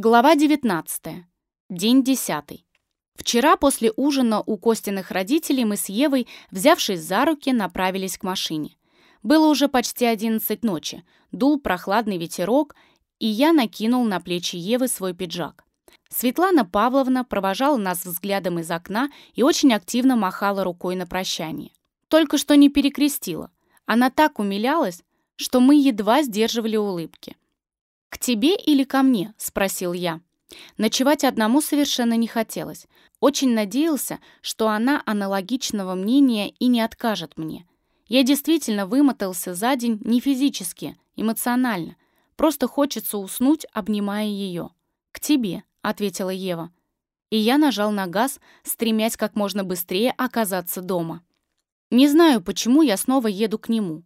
Глава 19. День 10. Вчера после ужина у Костиных родителей мы с Евой, взявшись за руки, направились к машине. Было уже почти 11 ночи, дул прохладный ветерок, и я накинул на плечи Евы свой пиджак. Светлана Павловна провожала нас взглядом из окна и очень активно махала рукой на прощание. Только что не перекрестила. Она так умилялась, что мы едва сдерживали улыбки. «К тебе или ко мне?» — спросил я. Ночевать одному совершенно не хотелось. Очень надеялся, что она аналогичного мнения и не откажет мне. Я действительно вымотался за день не физически, эмоционально. Просто хочется уснуть, обнимая ее. «К тебе», — ответила Ева. И я нажал на газ, стремясь как можно быстрее оказаться дома. Не знаю, почему я снова еду к нему,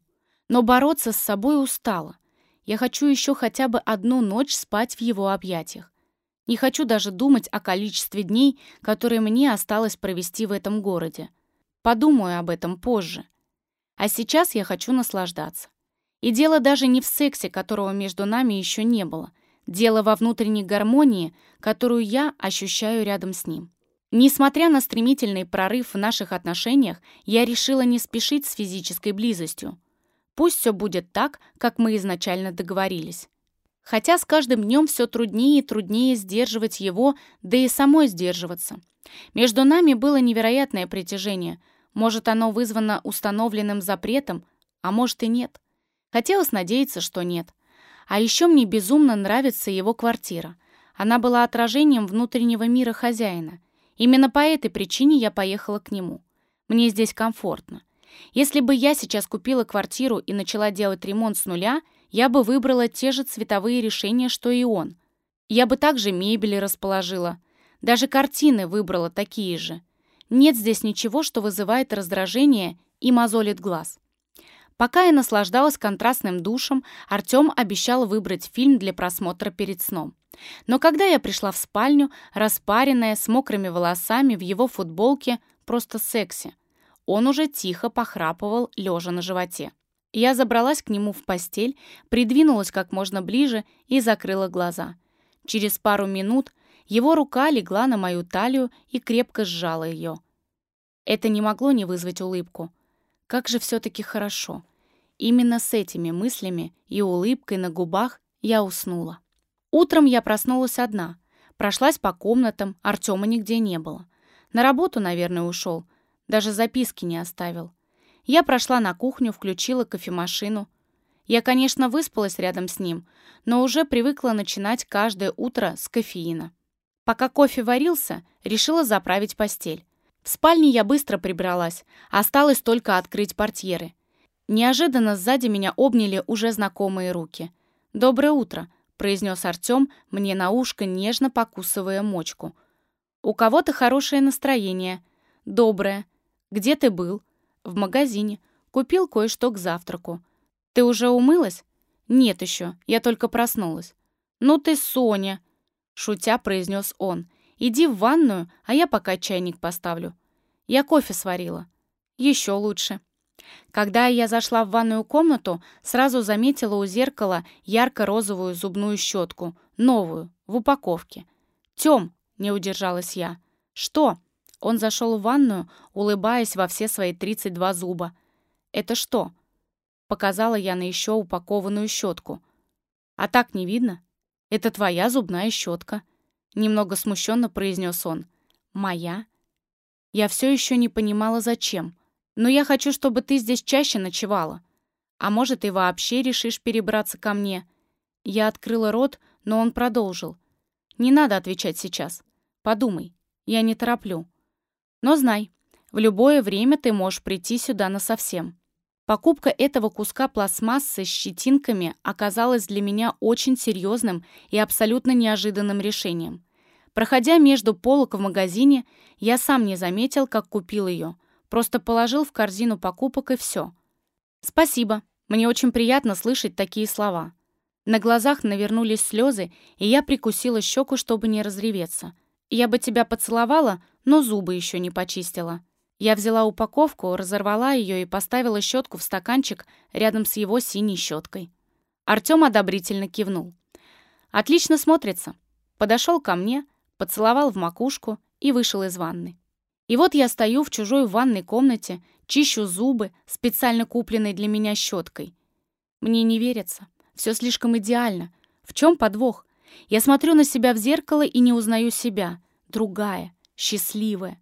но бороться с собой устала. Я хочу еще хотя бы одну ночь спать в его объятиях. Не хочу даже думать о количестве дней, которые мне осталось провести в этом городе. Подумаю об этом позже. А сейчас я хочу наслаждаться. И дело даже не в сексе, которого между нами еще не было. Дело во внутренней гармонии, которую я ощущаю рядом с ним. Несмотря на стремительный прорыв в наших отношениях, я решила не спешить с физической близостью. Пусть все будет так, как мы изначально договорились. Хотя с каждым днем все труднее и труднее сдерживать его, да и самой сдерживаться. Между нами было невероятное притяжение. Может, оно вызвано установленным запретом, а может и нет. Хотелось надеяться, что нет. А еще мне безумно нравится его квартира. Она была отражением внутреннего мира хозяина. Именно по этой причине я поехала к нему. Мне здесь комфортно. Если бы я сейчас купила квартиру и начала делать ремонт с нуля, я бы выбрала те же цветовые решения, что и он. Я бы также мебели расположила. Даже картины выбрала такие же. Нет здесь ничего, что вызывает раздражение и мозолит глаз. Пока я наслаждалась контрастным душем, Артем обещал выбрать фильм для просмотра перед сном. Но когда я пришла в спальню, распаренная, с мокрыми волосами, в его футболке, просто секси, он уже тихо похрапывал, лежа на животе. Я забралась к нему в постель, придвинулась как можно ближе и закрыла глаза. Через пару минут его рука легла на мою талию и крепко сжала ее. Это не могло не вызвать улыбку. Как же все-таки хорошо. Именно с этими мыслями и улыбкой на губах я уснула. Утром я проснулась одна. Прошлась по комнатам, Артема нигде не было. На работу, наверное, ушел. Даже записки не оставил. Я прошла на кухню, включила кофемашину. Я, конечно, выспалась рядом с ним, но уже привыкла начинать каждое утро с кофеина. Пока кофе варился, решила заправить постель. В спальне я быстро прибралась, осталось только открыть портьеры. Неожиданно сзади меня обняли уже знакомые руки. «Доброе утро», — произнес Артем мне на ушко, нежно покусывая мочку. «У кого-то хорошее настроение. Доброе. Где ты был?» «В магазине. Купил кое-что к завтраку. Ты уже умылась?» «Нет еще. Я только проснулась». «Ну ты Соня!» Шутя произнес он. «Иди в ванную, а я пока чайник поставлю. Я кофе сварила». «Еще лучше». Когда я зашла в ванную комнату, сразу заметила у зеркала ярко-розовую зубную щетку, новую, в упаковке. «Тем!» — не удержалась я. «Что?» Он зашел в ванную, улыбаясь во все свои 32 зуба. «Это что?» Показала я на еще упакованную щетку. «А так не видно? Это твоя зубная щетка», — немного смущенно произнес он. «Моя?» Я все еще не понимала, зачем. «Но я хочу, чтобы ты здесь чаще ночевала. А может, и вообще решишь перебраться ко мне?» Я открыла рот, но он продолжил. «Не надо отвечать сейчас. Подумай. Я не тороплю. Но знай, в любое время ты можешь прийти сюда насовсем. Покупка этого куска пластмассы с щетинками оказалась для меня очень серьезным и абсолютно неожиданным решением. Проходя между полок в магазине, я сам не заметил, как купил ее. Просто положил в корзину покупок и все. Спасибо. Мне очень приятно слышать такие слова. На глазах навернулись слезы, и я прикусила щеку, чтобы не разреветься. Я бы тебя поцеловала, но зубы еще не почистила. Я взяла упаковку, разорвала ее и поставила щетку в стаканчик рядом с его синей щеткой. Артем одобрительно кивнул. «Отлично смотрится. Подошел ко мне, поцеловал в макушку и вышел из ванны. И вот я стою в чужой ванной комнате, чищу зубы специально купленной для меня щеткой. Мне не верится. Все слишком идеально. В чем подвох? Я смотрю на себя в зеркало и не узнаю себя. Другая, счастливая.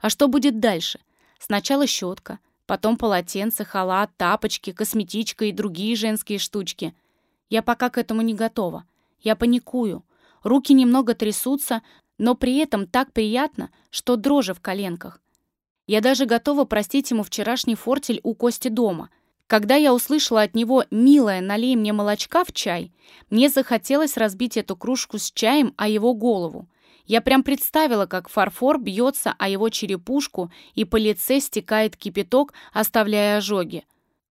А что будет дальше? Сначала щетка, потом полотенце, халат, тапочки, косметичка и другие женские штучки. Я пока к этому не готова. Я паникую. Руки немного трясутся, но при этом так приятно, что дрожи в коленках. Я даже готова простить ему вчерашний фортель у Кости дома. Когда я услышала от него «Милая, налей мне молочка в чай», мне захотелось разбить эту кружку с чаем о его голову. Я прям представила, как фарфор бьется о его черепушку, и по лице стекает кипяток, оставляя ожоги.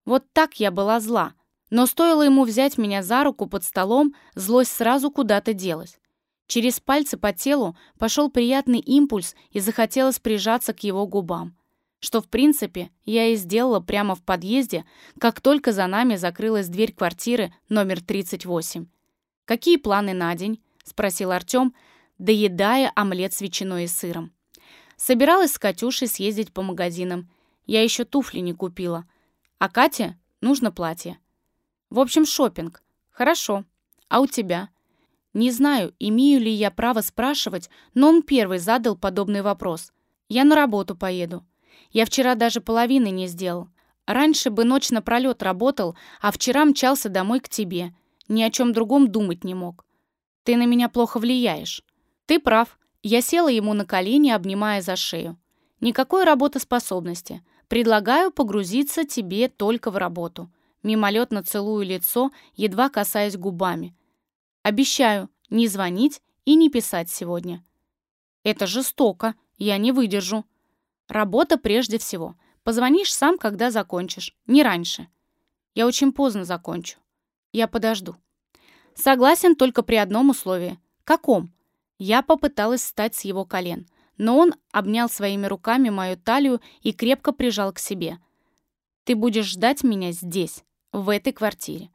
Вот так я была зла. Но стоило ему взять меня за руку под столом, злость сразу куда-то делась. Через пальцы по телу пошел приятный импульс и захотелось прижаться к его губам. Что, в принципе, я и сделала прямо в подъезде, как только за нами закрылась дверь квартиры номер 38. «Какие планы на день?» — спросил Артем, доедая омлет с ветчиной и сыром. Собиралась с Катюшей съездить по магазинам. Я еще туфли не купила. А Кате нужно платье. В общем, шопинг. Хорошо. А у тебя? Не знаю, имею ли я право спрашивать, но он первый задал подобный вопрос. Я на работу поеду. Я вчера даже половины не сделал. Раньше бы ночь напролет работал, а вчера мчался домой к тебе. Ни о чем другом думать не мог. Ты на меня плохо влияешь. Ты прав. Я села ему на колени, обнимая за шею. Никакой работоспособности. Предлагаю погрузиться тебе только в работу. Мимолетно целую лицо, едва касаясь губами. Обещаю не звонить и не писать сегодня. Это жестоко, я не выдержу. Работа прежде всего. Позвонишь сам, когда закончишь, не раньше. Я очень поздно закончу. Я подожду. Согласен только при одном условии. Каком? Я попыталась встать с его колен, но он обнял своими руками мою талию и крепко прижал к себе. Ты будешь ждать меня здесь, в этой квартире.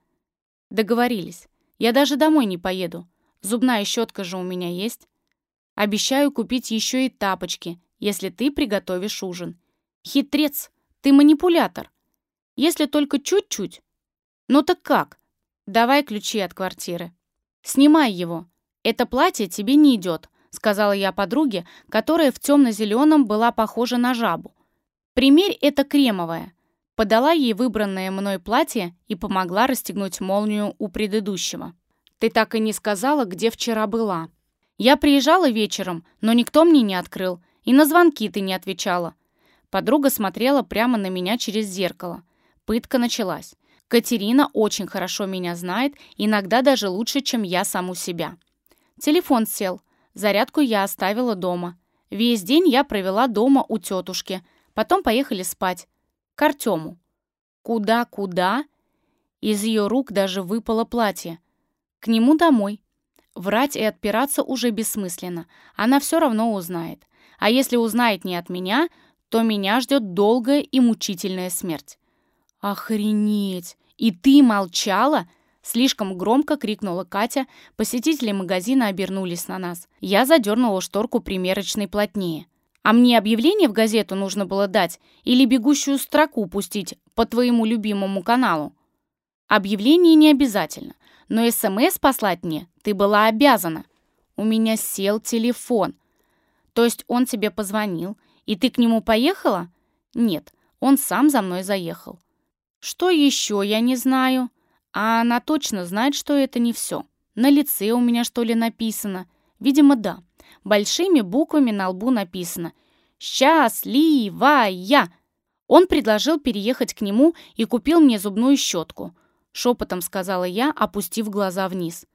Договорились. Я даже домой не поеду. Зубная щетка же у меня есть. Обещаю купить еще и тапочки, если ты приготовишь ужин. Хитрец, ты манипулятор. Если только чуть-чуть. Ну так как? Давай ключи от квартиры. Снимай его. Это платье тебе не идет, сказала я подруге, которая в темно-зеленом была похожа на жабу. Примерь это кремовое подала ей выбранное мной платье и помогла расстегнуть молнию у предыдущего. «Ты так и не сказала, где вчера была». «Я приезжала вечером, но никто мне не открыл, и на звонки ты не отвечала». Подруга смотрела прямо на меня через зеркало. Пытка началась. Катерина очень хорошо меня знает, иногда даже лучше, чем я саму себя. Телефон сел. Зарядку я оставила дома. Весь день я провела дома у тетушки. Потом поехали спать к Артему. Куда-куда? Из ее рук даже выпало платье. К нему домой. Врать и отпираться уже бессмысленно. Она все равно узнает. А если узнает не от меня, то меня ждет долгая и мучительная смерть. «Охренеть! И ты молчала?» Слишком громко крикнула Катя. Посетители магазина обернулись на нас. Я задернула шторку примерочной плотнее. А мне объявление в газету нужно было дать или бегущую строку пустить по твоему любимому каналу? Объявление не обязательно, но СМС послать мне ты была обязана. У меня сел телефон. То есть он тебе позвонил, и ты к нему поехала? Нет, он сам за мной заехал. Что еще, я не знаю. А она точно знает, что это не все. На лице у меня что ли написано? Видимо, да. Большими буквами на лбу написано «Счастливая». Он предложил переехать к нему и купил мне зубную щетку. Шепотом сказала я, опустив глаза вниз.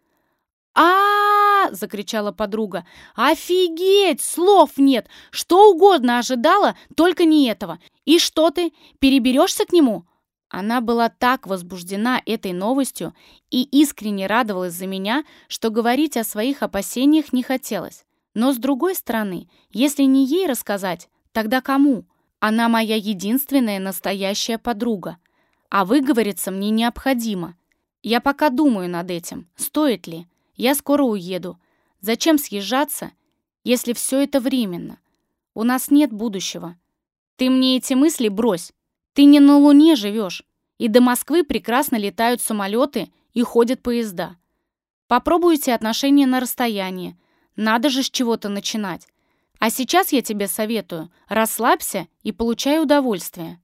а, закричала подруга. «Офигеть! Слов нет! Что угодно ожидала, только не этого. И что ты, переберешься к нему?» Она была так возбуждена этой новостью и искренне радовалась за меня, что говорить о своих опасениях не хотелось. Но с другой стороны, если не ей рассказать, тогда кому? Она моя единственная настоящая подруга. А выговориться мне необходимо. Я пока думаю над этим, стоит ли. Я скоро уеду. Зачем съезжаться, если все это временно? У нас нет будущего. Ты мне эти мысли брось. Ты не на Луне живешь. И до Москвы прекрасно летают самолеты и ходят поезда. Попробуйте отношения на расстоянии. Надо же с чего-то начинать. А сейчас я тебе советую, расслабься и получай удовольствие.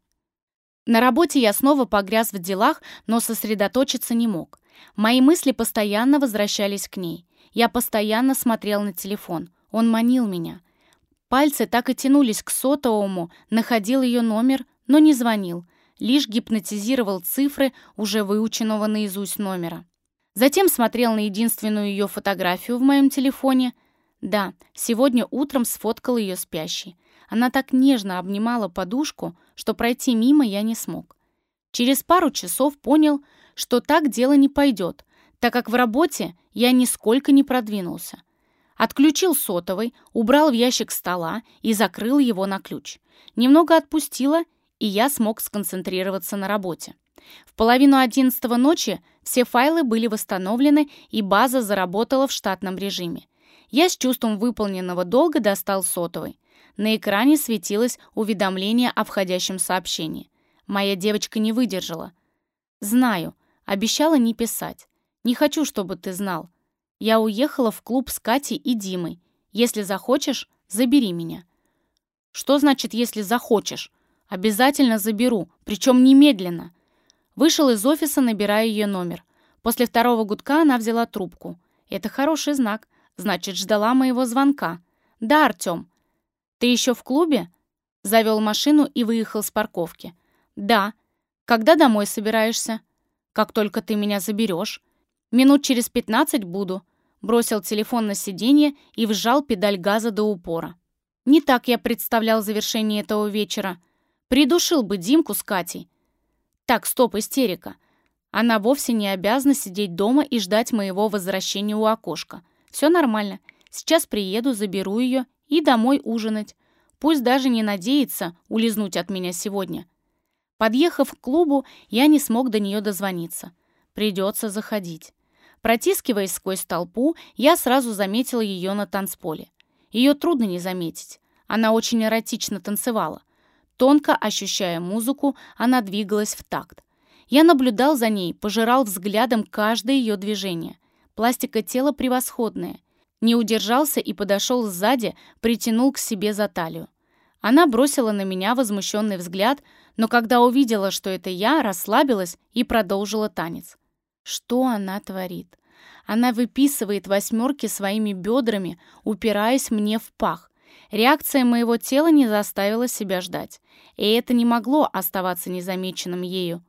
На работе я снова погряз в делах, но сосредоточиться не мог. Мои мысли постоянно возвращались к ней. Я постоянно смотрел на телефон. Он манил меня. Пальцы так и тянулись к сотовому, находил ее номер, но не звонил, лишь гипнотизировал цифры уже выученного наизусть номера. Затем смотрел на единственную ее фотографию в моем телефоне. Да, сегодня утром сфоткал ее спящей. Она так нежно обнимала подушку, что пройти мимо я не смог. Через пару часов понял, что так дело не пойдет, так как в работе я нисколько не продвинулся. Отключил сотовый, убрал в ящик стола и закрыл его на ключ. Немного отпустила, и я смог сконцентрироваться на работе. В половину одиннадцатого ночи все файлы были восстановлены, и база заработала в штатном режиме. Я с чувством выполненного долга достал сотовый. На экране светилось уведомление о входящем сообщении. Моя девочка не выдержала. «Знаю. Обещала не писать. Не хочу, чтобы ты знал. Я уехала в клуб с Катей и Димой. Если захочешь, забери меня». «Что значит, если захочешь?» «Обязательно заберу, причем немедленно». Вышел из офиса, набирая ее номер. После второго гудка она взяла трубку. Это хороший знак. Значит, ждала моего звонка. «Да, Артем». «Ты еще в клубе?» Завел машину и выехал с парковки. «Да. Когда домой собираешься?» «Как только ты меня заберешь». «Минут через пятнадцать буду», бросил телефон на сиденье и вжал педаль газа до упора. Не так я представлял завершение этого вечера. Придушил бы Димку с Катей. Так, стоп, истерика. Она вовсе не обязана сидеть дома и ждать моего возвращения у окошка. Все нормально. Сейчас приеду, заберу ее и домой ужинать. Пусть даже не надеется улизнуть от меня сегодня. Подъехав к клубу, я не смог до нее дозвониться. Придется заходить. Протискиваясь сквозь толпу, я сразу заметила ее на танцполе. Ее трудно не заметить. Она очень эротично танцевала. Тонко ощущая музыку, она двигалась в такт. Я наблюдал за ней, пожирал взглядом каждое ее движение. Пластика тела превосходная. Не удержался и подошел сзади, притянул к себе за талию. Она бросила на меня возмущенный взгляд, но когда увидела, что это я, расслабилась и продолжила танец. Что она творит? Она выписывает восьмерки своими бедрами, упираясь мне в пах. Реакция моего тела не заставила себя ждать, и это не могло оставаться незамеченным ею.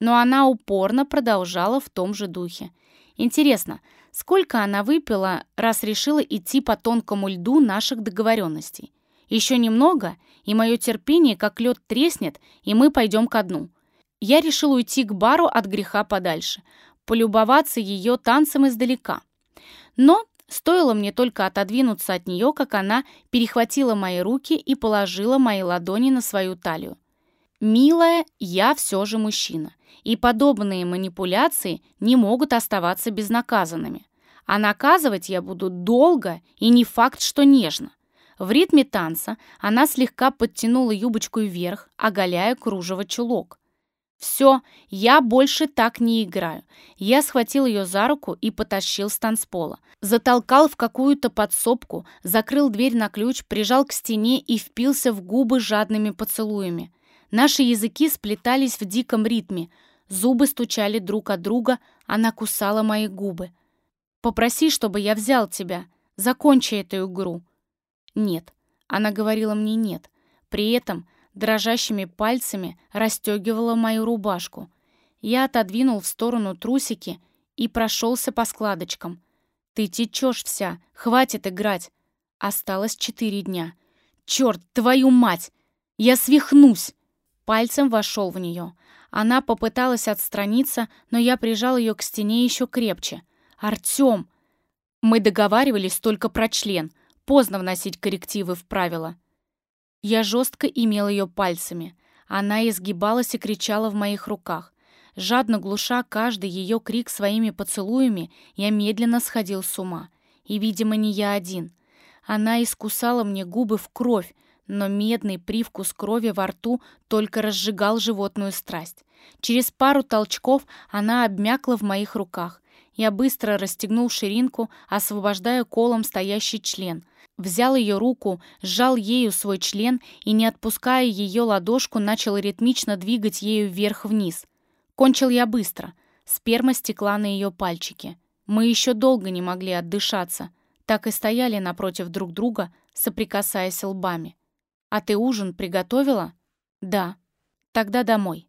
Но она упорно продолжала в том же духе. Интересно, сколько она выпила, раз решила идти по тонкому льду наших договоренностей? Еще немного, и мое терпение как лед треснет, и мы пойдем ко дну. Я решил уйти к бару от греха подальше, полюбоваться ее танцем издалека. Но стоило мне только отодвинуться от нее, как она перехватила мои руки и положила мои ладони на свою талию. «Милая, я все же мужчина, и подобные манипуляции не могут оставаться безнаказанными. А наказывать я буду долго и не факт, что нежно». В ритме танца она слегка подтянула юбочку вверх, оголяя кружево чулок. «Все, я больше так не играю». Я схватил ее за руку и потащил с танцпола. Затолкал в какую-то подсобку, закрыл дверь на ключ, прижал к стене и впился в губы жадными поцелуями. Наши языки сплетались в диком ритме. Зубы стучали друг от друга, она кусала мои губы. «Попроси, чтобы я взял тебя. Закончи эту игру». «Нет». Она говорила мне «нет». При этом дрожащими пальцами расстегивала мою рубашку. Я отодвинул в сторону трусики и прошелся по складочкам. «Ты течешь вся, хватит играть!» Осталось четыре дня. «Черт, твою мать! Я свихнусь!» Пальцем вошел в нее. Она попыталась отстраниться, но я прижал ее к стене еще крепче. «Артем!» Мы договаривались только про член. Поздно вносить коррективы в правила. Я жестко имел ее пальцами. Она изгибалась и кричала в моих руках. Жадно глуша каждый ее крик своими поцелуями, я медленно сходил с ума. И, видимо, не я один. Она искусала мне губы в кровь, но медный привкус крови во рту только разжигал животную страсть. Через пару толчков она обмякла в моих руках. Я быстро расстегнул ширинку, освобождая колом стоящий член. Взял ее руку, сжал ею свой член и, не отпуская ее ладошку, начал ритмично двигать ею вверх-вниз. Кончил я быстро. Сперма стекла на ее пальчики. Мы еще долго не могли отдышаться. Так и стояли напротив друг друга, соприкасаясь лбами. «А ты ужин приготовила?» «Да». «Тогда домой».